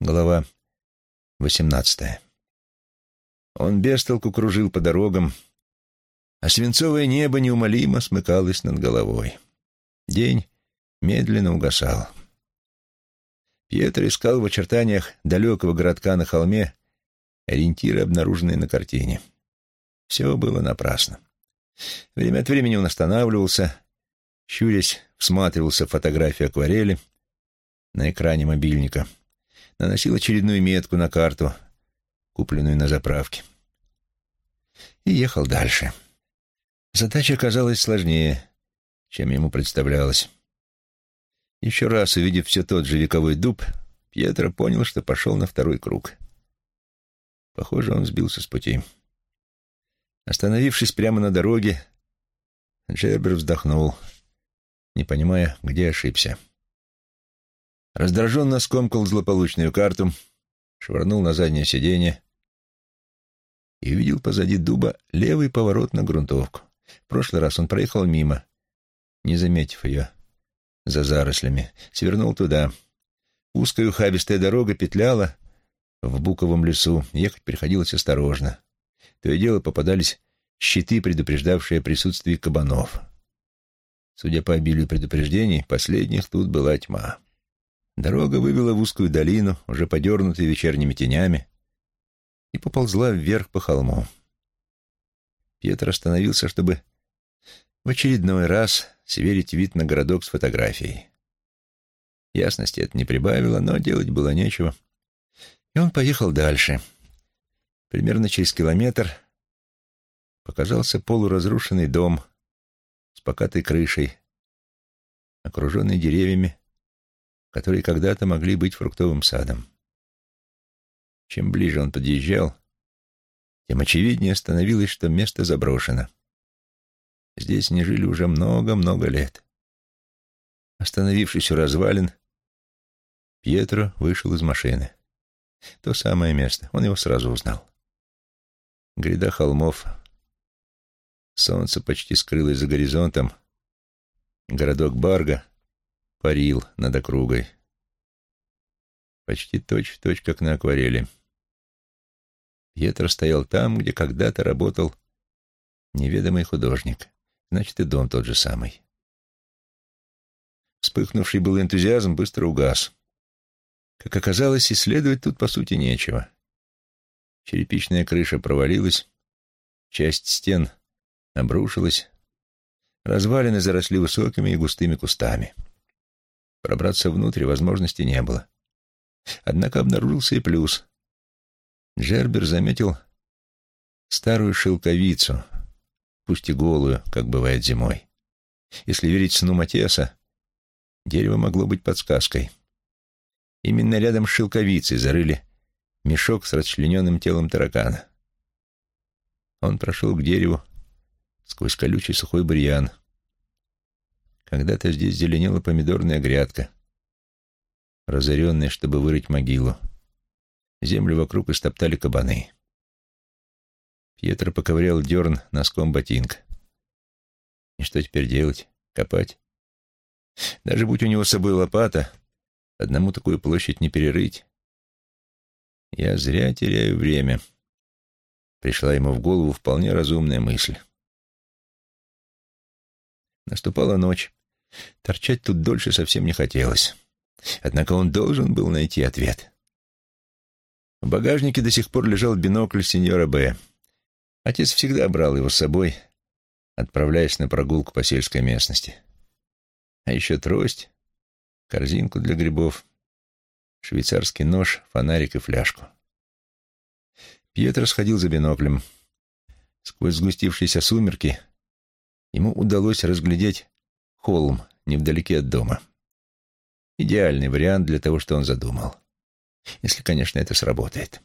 Глава восемнадцатая. Он бестолку кружил по дорогам, а свинцовое небо неумолимо смыкалось над головой. День медленно угасал. Пьетро искал в очертаниях далекого городка на холме ориентиры, обнаруженные на картине. Все было напрасно. Время от времени он останавливался, щурясь, всматривался в фотографии акварели на экране мобильника — наносил очередную метку на карту, купленную на заправке. И ехал дальше. Задача оказалась сложнее, чем ему представлялось. Еще раз увидев все тот же вековой дуб, Пьетро понял, что пошел на второй круг. Похоже, он сбился с пути. Остановившись прямо на дороге, Джербер вздохнул, не понимая, где ошибся. Раздраженно скомкал злополучную карту, швырнул на заднее сиденье и увидел позади дуба левый поворот на грунтовку. В прошлый раз он проехал мимо, не заметив ее за зарослями, свернул туда. Узкая ухабистая дорога петляла в буковом лесу, ехать приходилось осторожно. То и дело попадались щиты, предупреждавшие о присутствии кабанов. Судя по обилию предупреждений, последних тут была тьма. Дорога вывела в узкую долину, уже подернутую вечерними тенями, и поползла вверх по холму. Пьетро остановился, чтобы в очередной раз сверить вид на городок с фотографией. Ясности это не прибавило, но делать было нечего. И он поехал дальше. Примерно через километр показался полуразрушенный дом с покатой крышей, окруженный деревьями которые когда-то могли быть фруктовым садом. Чем ближе он подъезжал, тем очевиднее становилось, что место заброшено. Здесь не жили уже много-много лет. Остановившись у развалин, Пьетро вышел из машины. То самое место, он его сразу узнал. Гряда холмов, солнце почти скрылось за горизонтом, городок Барга парил над округой. Почти точь-в-точь, точь, как на акварели. Пьетро стоял там, где когда-то работал неведомый художник. Значит, и дом тот же самый. Вспыхнувший был энтузиазм быстро угас. Как оказалось, исследовать тут, по сути, нечего. Черепичная крыша провалилась, часть стен обрушилась, развалины заросли высокими и густыми кустами. Пробраться внутрь возможности не было. Однако обнаружился и плюс. Джербер заметил старую шелковицу, пусть и голую, как бывает зимой. Если верить сну Матиаса, дерево могло быть подсказкой. Именно рядом с шелковицей зарыли мешок с расчлененным телом таракана. Он прошел к дереву сквозь колючий сухой бурьян, когда-то здесь зеленела помидорная грядка, разоренная, чтобы вырыть могилу. Землю вокруг истоптали кабаны. Пьетро поковырял дерн носком ботинка. И что теперь делать? Копать? Даже будь у него с собой лопата, одному такую площадь не перерыть. Я зря теряю время. Пришла ему в голову вполне разумная мысль. Наступала ночь. Торчать тут дольше совсем не хотелось. Однако он должен был найти ответ. В багажнике до сих пор лежал бинокль сеньора Б. Отец всегда брал его с собой, отправляясь на прогулку по сельской местности. А еще трость, корзинку для грибов, швейцарский нож, фонарик и фляжку. Пьетро сходил за биноклем. Сквозь сгустившиеся сумерки ему удалось разглядеть холм невдалеке от дома. Идеальный вариант для того, что он задумал. Если, конечно, это сработает.